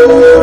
Oh,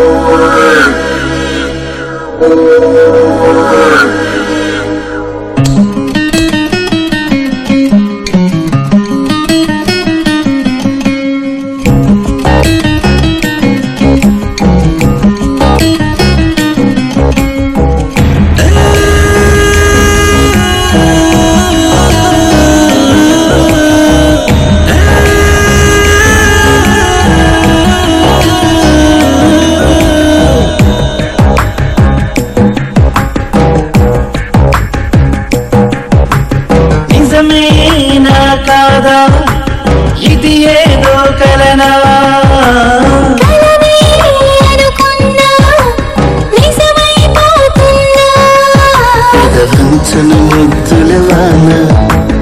ముంచను ముద్దుల వాన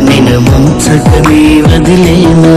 నిన్ను ముంచటమే వదిలేనా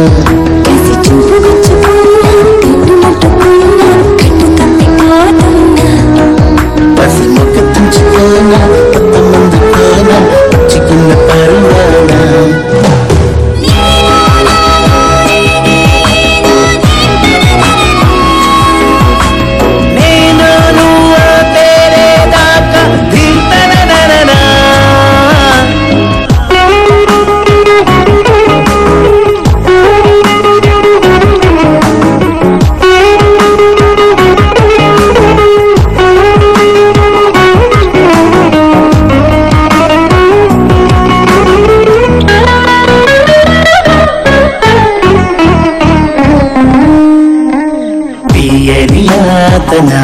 యాతన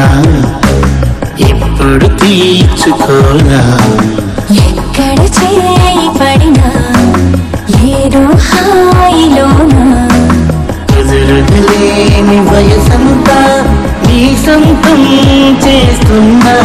ఎప్పుడు తీర్చుకోనా? ఎక్కడ చేయి పడినా ఏదో హాయిలోనా? కుదురుగలేని వయసంతా నీ సొంతం చేస్తున్నా.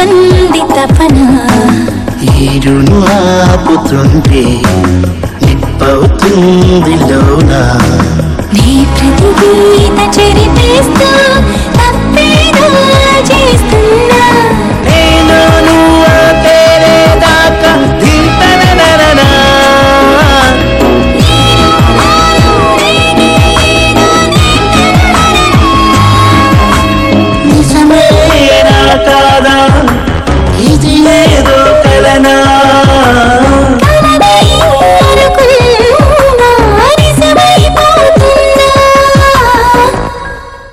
అంది తపన ఈరును ఆపుతుంటే నిప్పవుతుంది లోనా నీ ప్రతి గీత చెరిపేస్తూ